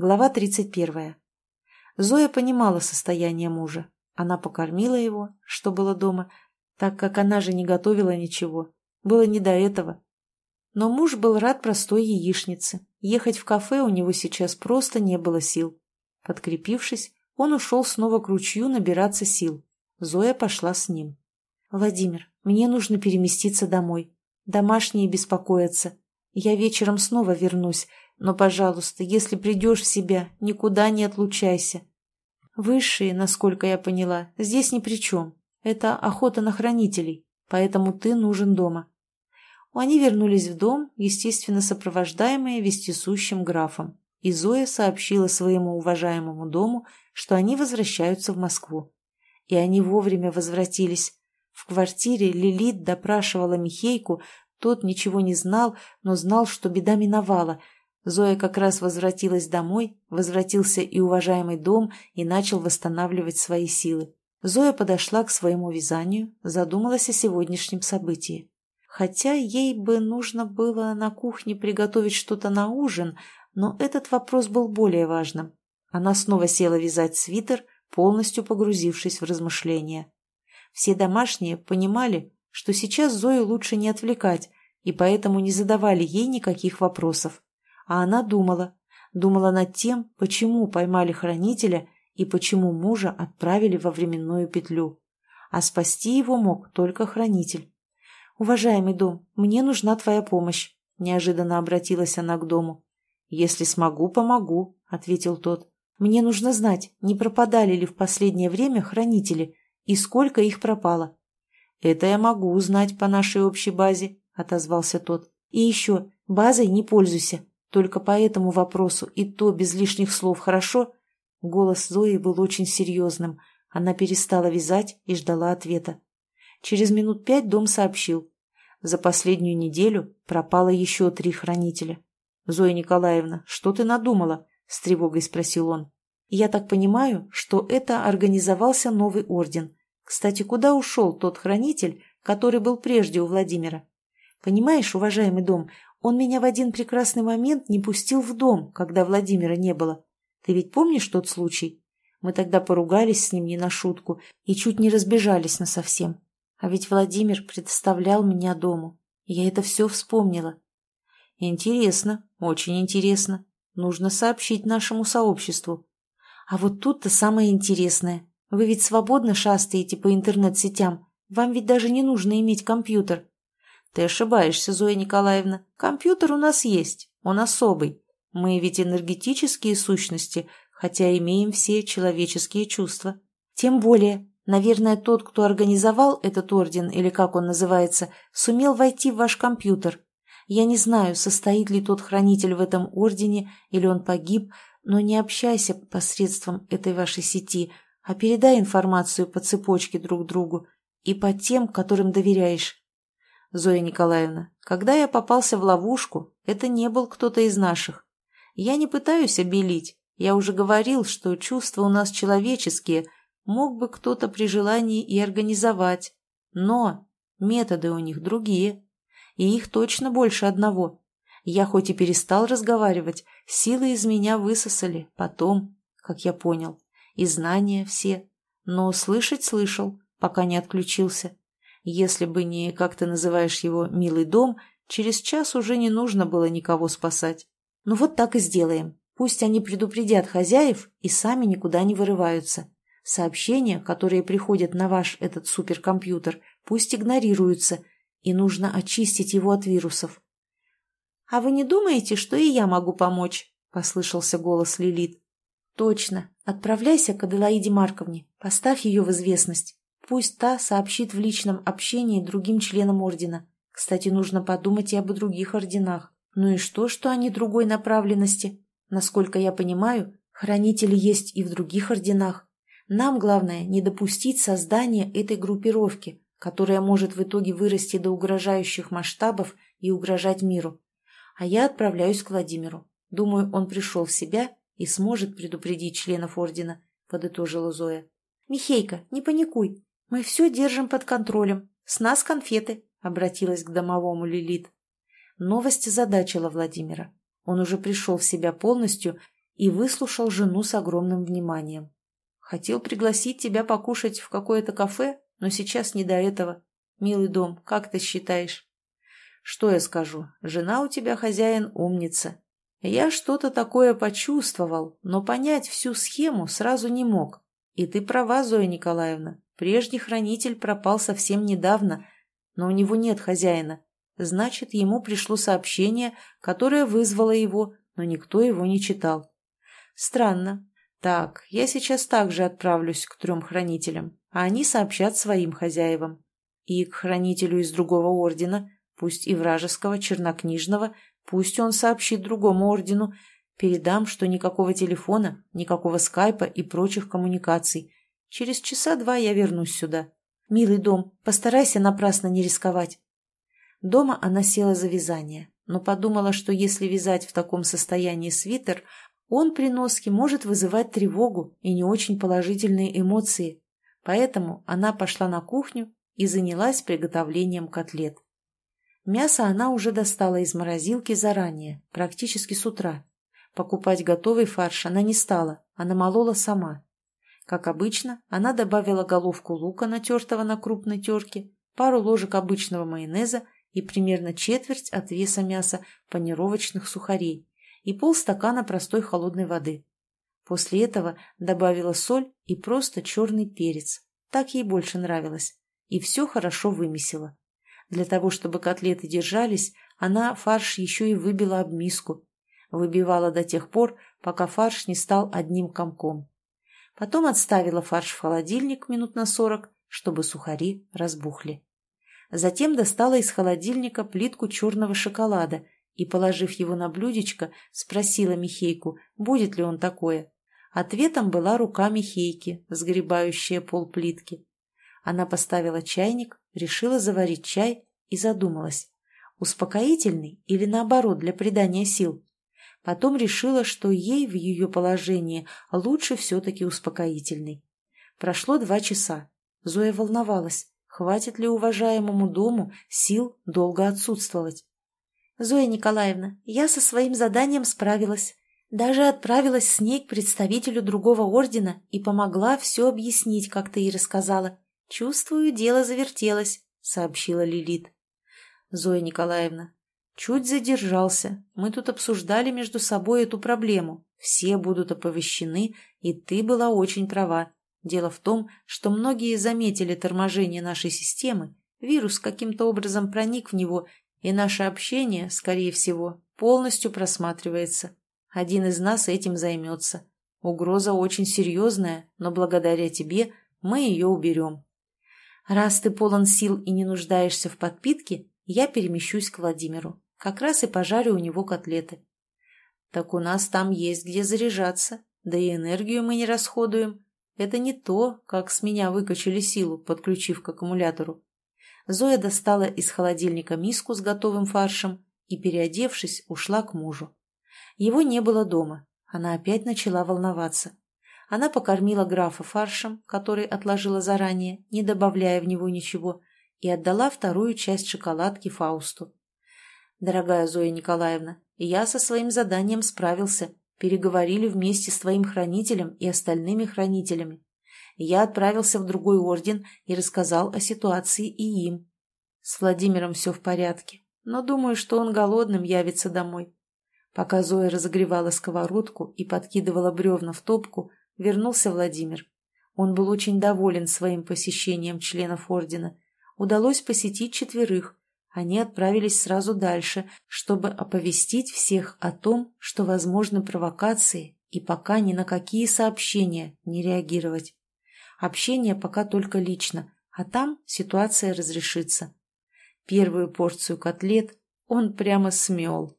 Глава 31. Зоя понимала состояние мужа. Она покормила его, что было дома, так как она же не готовила ничего. Было не до этого. Но муж был рад простой яичнице. Ехать в кафе у него сейчас просто не было сил. Подкрепившись, он ушел снова к ручью набираться сил. Зоя пошла с ним. «Владимир, мне нужно переместиться домой. Домашние беспокоятся. Я вечером снова вернусь, но, пожалуйста, если придешь в себя, никуда не отлучайся. Высшие, насколько я поняла, здесь ни при чем. Это охота на хранителей, поэтому ты нужен дома. Они вернулись в дом, естественно, сопровождаемые вестисущим графом, и Зоя сообщила своему уважаемому дому, что они возвращаются в Москву. И они вовремя возвратились. В квартире Лилит допрашивала Михейку, тот ничего не знал, но знал, что беда миновала – Зоя как раз возвратилась домой, возвратился и уважаемый дом и начал восстанавливать свои силы. Зоя подошла к своему вязанию, задумалась о сегодняшнем событии. Хотя ей бы нужно было на кухне приготовить что-то на ужин, но этот вопрос был более важным. Она снова села вязать свитер, полностью погрузившись в размышления. Все домашние понимали, что сейчас Зою лучше не отвлекать, и поэтому не задавали ей никаких вопросов. А она думала, думала над тем, почему поймали хранителя и почему мужа отправили во временную петлю. А спасти его мог только хранитель. «Уважаемый дом, мне нужна твоя помощь», — неожиданно обратилась она к дому. «Если смогу, помогу», — ответил тот. «Мне нужно знать, не пропадали ли в последнее время хранители и сколько их пропало». «Это я могу узнать по нашей общей базе», — отозвался тот. «И еще, базой не пользуйся. Только по этому вопросу и то без лишних слов, хорошо?» Голос Зои был очень серьезным. Она перестала вязать и ждала ответа. Через минут пять дом сообщил. За последнюю неделю пропало еще три хранителя. «Зоя Николаевна, что ты надумала?» — с тревогой спросил он. «Я так понимаю, что это организовался новый орден. Кстати, куда ушел тот хранитель, который был прежде у Владимира? Понимаешь, уважаемый дом, он меня в один прекрасный момент не пустил в дом, когда Владимира не было. Ты ведь помнишь тот случай? Мы тогда поругались с ним не на шутку и чуть не разбежались насовсем. А ведь Владимир представлял меня дому. Я это все вспомнила. Интересно, очень интересно. Нужно сообщить нашему сообществу. А вот тут-то самое интересное. Вы ведь свободно шастаете по интернет-сетям. Вам ведь даже не нужно иметь компьютер. Ты ошибаешься, Зоя Николаевна. Компьютер у нас есть, он особый. Мы ведь энергетические сущности, хотя имеем все человеческие чувства. Тем более, наверное, тот, кто организовал этот орден, или как он называется, сумел войти в ваш компьютер. Я не знаю, состоит ли тот хранитель в этом ордене, или он погиб, но не общайся посредством этой вашей сети, а передай информацию по цепочке друг другу и по тем, которым доверяешь. Зоя Николаевна, когда я попался в ловушку, это не был кто-то из наших. Я не пытаюсь обелить. Я уже говорил, что чувства у нас человеческие, мог бы кто-то при желании и организовать. Но методы у них другие. И их точно больше одного. Я хоть и перестал разговаривать, силы из меня высосали потом, как я понял, и знания все. Но слышать слышал, пока не отключился. Если бы не, как ты называешь его, милый дом, через час уже не нужно было никого спасать. Ну вот так и сделаем. Пусть они предупредят хозяев и сами никуда не вырываются. Сообщения, которые приходят на ваш этот суперкомпьютер, пусть игнорируются, и нужно очистить его от вирусов. «А вы не думаете, что и я могу помочь?» – послышался голос Лилит. «Точно. Отправляйся к Аделаиде Марковне. Поставь ее в известность. Пусть та сообщит в личном общении другим членам ордена. Кстати, нужно подумать и об других орденах. Ну и что, что они другой направленности? Насколько я понимаю, хранители есть и в других орденах. Нам главное не допустить создания этой группировки, которая может в итоге вырасти до угрожающих масштабов и угрожать миру. А я отправляюсь к Владимиру. Думаю, он пришел в себя и сможет предупредить членов ордена, подытожила Зоя. «Михейка, не паникуй. «Мы все держим под контролем. С нас конфеты», — обратилась к домовому Лилит. Новость задачила Владимира. Он уже пришел в себя полностью и выслушал жену с огромным вниманием. «Хотел пригласить тебя покушать в какое-то кафе, но сейчас не до этого. Милый дом, как ты считаешь?» «Что я скажу? Жена у тебя хозяин умница. Я что-то такое почувствовал, но понять всю схему сразу не мог. И ты права, Зоя Николаевна, прежний хранитель пропал совсем недавно, но у него нет хозяина. Значит, ему пришло сообщение, которое вызвало его, но никто его не читал. Странно. Так, я сейчас также отправлюсь к трем хранителям, а они сообщат своим хозяевам. И к хранителю из другого ордена, пусть и вражеского, чернокнижного, пусть он сообщит другому ордену, передам, что никакого телефона, никакого скайпа и прочих коммуникаций. Через часа два я вернусь сюда. Милый дом, постарайся напрасно не рисковать. Дома она села за вязание, но подумала, что если вязать в таком состоянии свитер, он при носке может вызывать тревогу и не очень положительные эмоции. Поэтому она пошла на кухню и занялась приготовлением котлет. Мясо она уже достала из морозилки заранее, практически с утра. Покупать готовый фарш она не стала, а намолола сама. Как обычно, она добавила головку лука, натертого на крупной терке, пару ложек обычного майонеза и примерно четверть от веса мяса панировочных сухарей и полстакана простой холодной воды. После этого добавила соль и просто черный перец. Так ей больше нравилось. И все хорошо вымесила. Для того, чтобы котлеты держались, она фарш еще и выбила об миску. Выбивала до тех пор, пока фарш не стал одним комком. Потом отставила фарш в холодильник минут на сорок, чтобы сухари разбухли. Затем достала из холодильника плитку черного шоколада и, положив его на блюдечко, спросила Михейку, будет ли он такое. Ответом была рука Михейки, сгребающая пол плитки. Она поставила чайник, решила заварить чай и задумалась, успокоительный или наоборот для придания сил. Потом решила, что ей в ее положении лучше все-таки успокоительный. Прошло два часа. Зоя волновалась. Хватит ли уважаемому дому сил долго отсутствовать? Зоя Николаевна, я со своим заданием справилась. Даже отправилась с ней к представителю другого ордена и помогла все объяснить, как ты и рассказала. Чувствую, дело завертелось, сообщила Лилит. Зоя Николаевна, чуть задержался. Мы тут обсуждали между собой эту проблему. Все будут оповещены, и ты была очень права. Дело в том, что многие заметили торможение нашей системы, вирус каким-то образом проник в него, и наше общение, скорее всего, полностью просматривается. Один из нас этим займется. Угроза очень серьезная, но благодаря тебе мы ее уберем. Раз ты полон сил и не нуждаешься в подпитке, я перемещусь к Владимиру. Как раз и пожарю у него котлеты. Так у нас там есть где заряжаться, да и энергию мы не расходуем. Это не то, как с меня выкачали силу, подключив к аккумулятору. Зоя достала из холодильника миску с готовым фаршем и, переодевшись, ушла к мужу. Его не было дома. Она опять начала волноваться. Она покормила графа фаршем, который отложила заранее, не добавляя в него ничего, и отдала вторую часть шоколадки Фаусту. «Дорогая Зоя Николаевна, я со своим заданием справился переговорили вместе с твоим хранителем и остальными хранителями. Я отправился в другой орден и рассказал о ситуации и им. С Владимиром все в порядке, но думаю, что он голодным явится домой. Пока Зоя разогревала сковородку и подкидывала бревна в топку, вернулся Владимир. Он был очень доволен своим посещением членов ордена. Удалось посетить четверых, они отправились сразу дальше, чтобы оповестить всех о том, что возможны провокации, и пока ни на какие сообщения не реагировать. Общение пока только лично, а там ситуация разрешится. Первую порцию котлет он прямо смел.